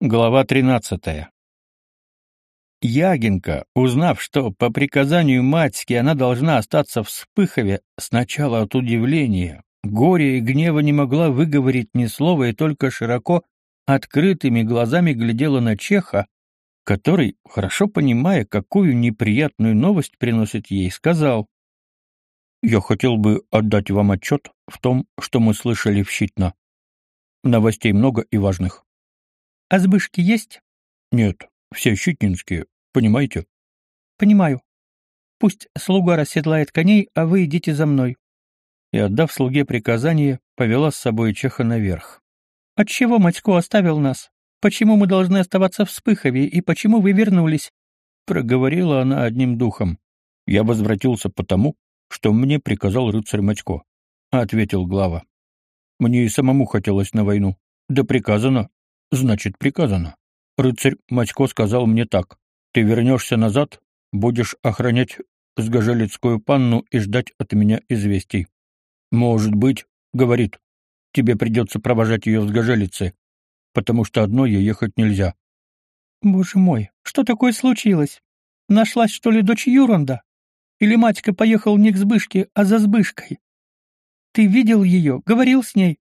Глава 13. Ягинка, узнав, что по приказанию матьки она должна остаться в Спыхове, сначала от удивления, горя и гнева не могла выговорить ни слова и только широко открытыми глазами глядела на Чеха, который, хорошо понимая, какую неприятную новость приносит ей, сказал, «Я хотел бы отдать вам отчет в том, что мы слышали в Щитно. Новостей много и важных. А сбышки есть? Нет, все щитнинские, понимаете? Понимаю. Пусть слуга расседлает коней, а вы идите за мной. И, отдав слуге приказание, повела с собой Чеха наверх. Отчего Матько оставил нас? Почему мы должны оставаться в Спыхове, и почему вы вернулись? Проговорила она одним духом. Я возвратился потому, что мне приказал рыцарь Матько, ответил глава. Мне и самому хотелось на войну. Да приказано, Значит, приказано. Рыцарь Матько сказал мне так. Ты вернешься назад, будешь охранять сгожелицкую панну и ждать от меня известий. Может быть, говорит, тебе придется провожать ее в сгожелице, потому что одной ей ехать нельзя. Боже мой, что такое случилось? Нашлась, что ли, дочь Юранда? Или матька поехал не к Збышке, а за Збышкой? Ты видел ее, говорил с ней?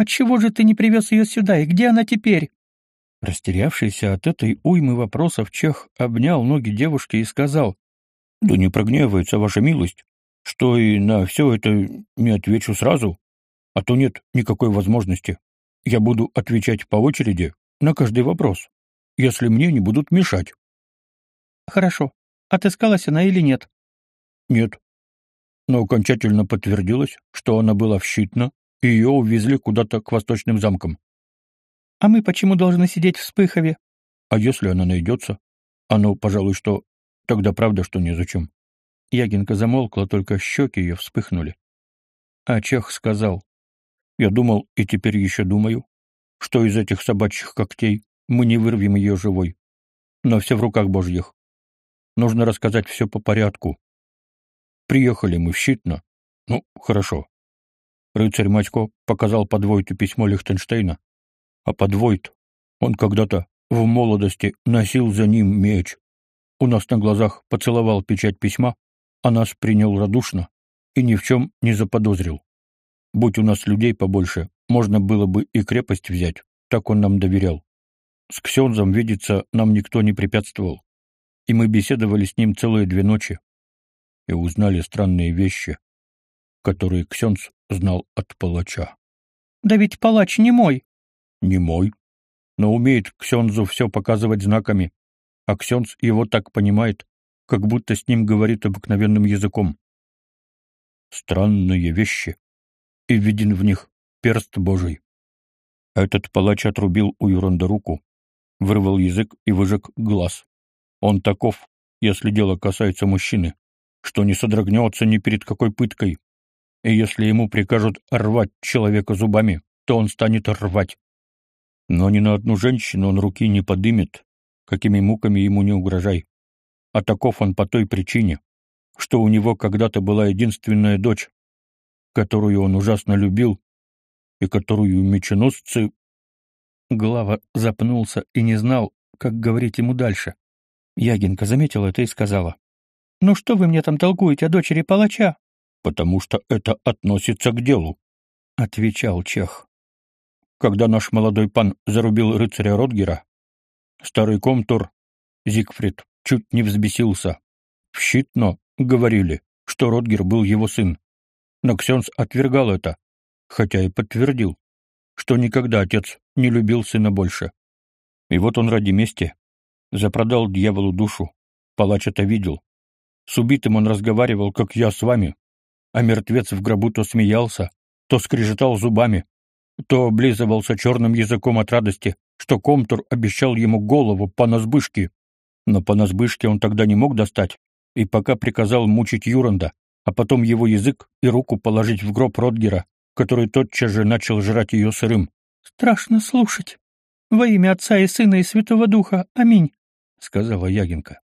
Отчего же ты не привез ее сюда, и где она теперь?» Растерявшийся от этой уймы вопросов, Чех обнял ноги девушки и сказал, «Да не прогневается ваша милость, что и на все это не отвечу сразу, а то нет никакой возможности. Я буду отвечать по очереди на каждый вопрос, если мне не будут мешать». «Хорошо. Отыскалась она или нет?» «Нет. Но окончательно подтвердилось, что она была в Щитно, и ее увезли куда-то к восточным замкам. А мы почему должны сидеть в Спыхове? А если она найдется? А ну, пожалуй, что... Тогда правда, что незачем. Ягинка замолкла, только щеки ее вспыхнули. А Чех сказал, «Я думал, и теперь еще думаю, что из этих собачьих когтей мы не вырвем ее живой. Но все в руках божьих. Нужно рассказать все по порядку. Приехали мы в Щитно. Ну, хорошо. Рыцарь Матько показал подвойту письмо Лихтенштейна, а подвойт он когда-то в молодости носил за ним меч. У нас на глазах поцеловал печать письма, а нас принял радушно и ни в чем не заподозрил. Будь у нас людей побольше, можно было бы и крепость взять, так он нам доверял. С Ксензом видеться нам никто не препятствовал, и мы беседовали с ним целые две ночи и узнали странные вещи, которые Ксенз знал от палача. «Да ведь палач не мой». «Не мой. Но умеет Ксензу все показывать знаками, а Ксенз его так понимает, как будто с ним говорит обыкновенным языком. Странные вещи, и виден в них перст Божий. Этот палач отрубил у Юранда руку, вырвал язык и выжег глаз. Он таков, если дело касается мужчины, что не содрогнется ни перед какой пыткой, и если ему прикажут рвать человека зубами, то он станет рвать. Но ни на одну женщину он руки не подымет, какими муками ему не угрожай. А таков он по той причине, что у него когда-то была единственная дочь, которую он ужасно любил и которую меченосцы... Глава запнулся и не знал, как говорить ему дальше. Ягинка заметила это и сказала. «Ну что вы мне там толкуете о дочери палача? Потому что это относится к делу, — отвечал Чех. Когда наш молодой пан зарубил рыцаря Ротгера, старый комтур Зигфрид чуть не взбесился. В Щитно говорили, что Ротгер был его сын. Но Ксенс отвергал это, хотя и подтвердил, что никогда отец не любил сына больше. И вот он ради мести запродал дьяволу душу. Палач это видел. С убитым он разговаривал, как я с вами, а мертвец в гробу то смеялся, то скрежетал зубами, то облизывался черным языком от радости, что Комтур обещал ему голову по назбышке. Но по назбышке он тогда не мог достать, и пока приказал мучить Юранда, а потом его язык и руку положить в гроб Ротгера, который тотчас же начал жрать ее сырым. «Страшно слушать. Во имя Отца и Сына и Святого Духа. Аминь», — сказала Ягинка.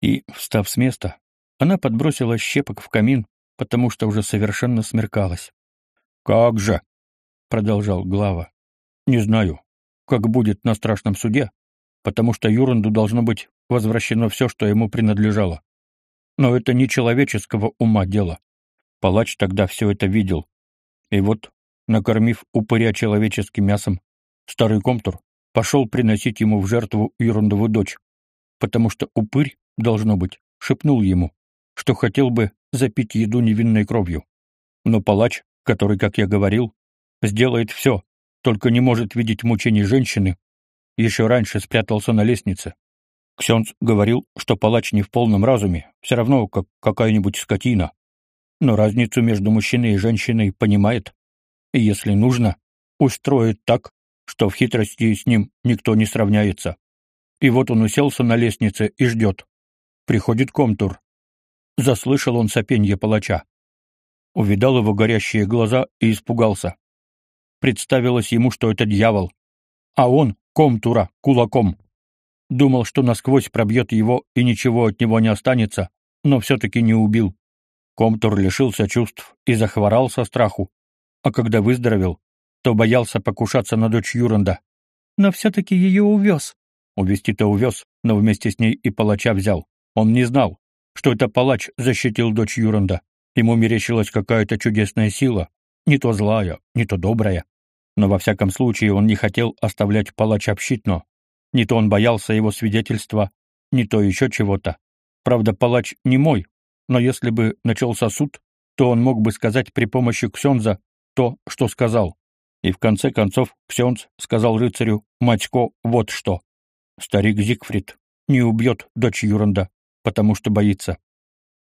И, встав с места, она подбросила щепок в камин, потому что уже совершенно смеркалось. «Как же?» — продолжал глава. «Не знаю. как будет на страшном суде, потому что Юранду должно быть возвращено все, что ему принадлежало. Но это не человеческого ума дело. Палач тогда все это видел. И вот, накормив упыря человеческим мясом, старый комтур пошел приносить ему в жертву ерундовую дочь, потому что упырь, должно быть, шепнул ему, что хотел бы запить еду невинной кровью. Но палач, который, как я говорил, сделает все, только не может видеть мучений женщины, еще раньше спрятался на лестнице. Ксенц говорил, что палач не в полном разуме, все равно как какая-нибудь скотина. Но разницу между мужчиной и женщиной понимает, и, если нужно, устроит так, что в хитрости с ним никто не сравняется. И вот он уселся на лестнице и ждет. Приходит комтур. Заслышал он сопенье палача. Увидал его горящие глаза и испугался. Представилось ему, что это дьявол. А он, комтура, кулаком. Думал, что насквозь пробьет его и ничего от него не останется, но все-таки не убил. Комтур лишился чувств и захворал со страху, а когда выздоровел, то боялся покушаться на дочь Юранда. Но все-таки ее увез. Увести-то увез, но вместе с ней и палача взял. Он не знал, что это палач защитил дочь Юранда. Ему мерещилась какая-то чудесная сила, не то злая, не то добрая. Но во всяком случае он не хотел оставлять палача пщитно, не то он боялся его свидетельства, не то еще чего-то. Правда, палач не мой, но если бы начался суд, то он мог бы сказать при помощи Ксенза то, что сказал. И в конце концов Ксенз сказал рыцарю «Матько, вот что. Старик Зигфрид не убьет дочь Юранда, потому что боится.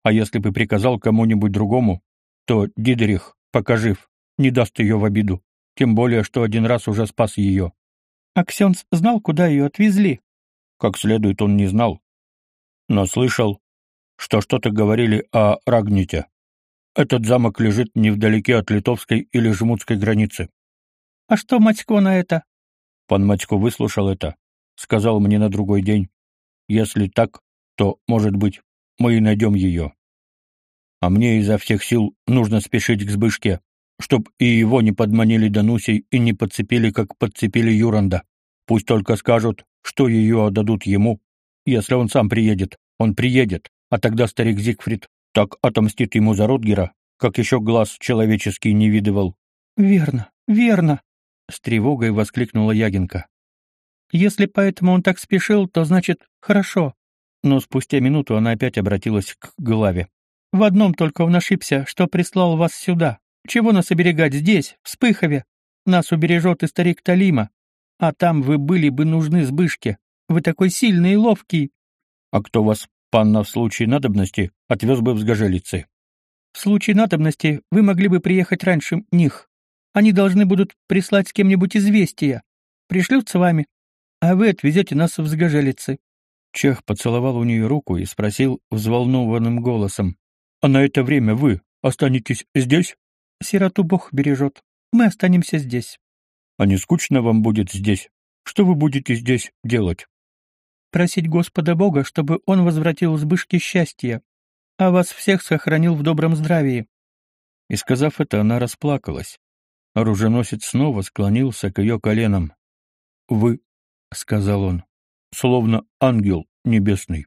А если бы приказал кому-нибудь другому, то Дидерих, пока жив, не даст ее в обиду, тем более, что один раз уже спас ее. Аксенс знал, куда ее отвезли? Как следует, он не знал. Но слышал, что что-то говорили о Рагните. Этот замок лежит невдалеке от литовской или жмутской границы. А что Матько на это? Пан Матько выслушал это, сказал мне на другой день. Если так, то, может быть, мы и найдем ее. А мне изо всех сил нужно спешить к Збышке чтоб и его не подманили Данусей и не подцепили, как подцепили Юранда. Пусть только скажут, что ее отдадут ему. Если он сам приедет, он приедет, а тогда старик Зигфрид так отомстит ему за Ротгера, как еще глаз человеческий не видывал. «Верно, верно!» — с тревогой воскликнула Ягинка. «Если поэтому он так спешил, то значит, хорошо». Но спустя минуту она опять обратилась к главе. «В одном только он ошибся, что прислал вас сюда. Чего нас оберегать здесь, в Спыхове? Нас убережет и старик Талима. А там вы были бы нужны Збышке. Вы такой сильный и ловкий. А кто вас, панна, в случае надобности, отвез бы в Сгожелицы? В случае надобности вы могли бы приехать раньше них. Они должны будут прислать с кем-нибудь известия. Пришлют с вами, а вы отвезете нас в Сгожелицы. Чех поцеловал у нее руку и спросил взволнованным голосом. «А на это время вы останетесь здесь?» Сироту Бог бережет. Мы останемся здесь. А не скучно вам будет здесь? Что вы будете здесь делать? Просить Господа Бога, чтобы Он возвратил избышки счастья, а вас всех сохранил в добром здравии. И сказав это, она расплакалась. Оруженосец снова склонился к ее коленам. «Вы», — сказал он, — «словно ангел небесный».